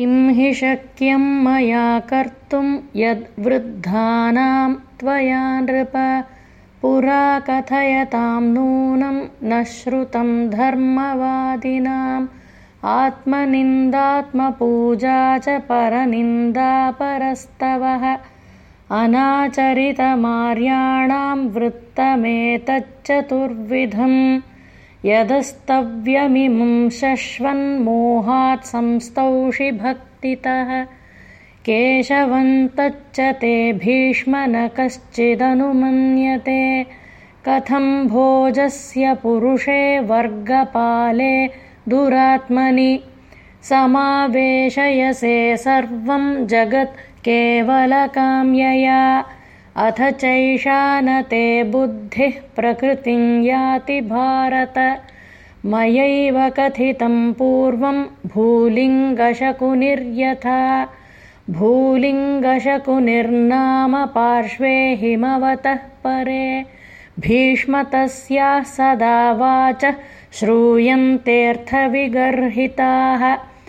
किं हि शक्यं मया कर्तुं यद्वृद्धानां त्वया नृप। पुरा कथयतां नूनं न श्रुतं धर्मवादिनाम्। आत्मनिन्दात्मपूजा च परनिन्दापरस्तवः। अनाचरितमार्याणां वृत्तमेतच्चतुर्विधम् यदस्तव्यमिमं शश्वन्मोहात् संस्तौषि भक्तितः। केशवन्तच्च ते भीष्म न कश्चिदनुमन्यते कथं भोजस्य पुरुषे वर्गपाले दुरात्मनि समावेशयसे सर्वं जगत् केवलकाम्यया अथ चैषा न ते बुद्धिः प्रकृतिं याति भारत। मयैव कथितं पूर्वं भूलिङ्गशकुनिर्यथा। भूलिङ्गशकुनिर्नाम पार्श्वे हिमवतः परे। भीष्म तस्याः सदा वाच श्रूयन्तेऽर्थविगर्हिताः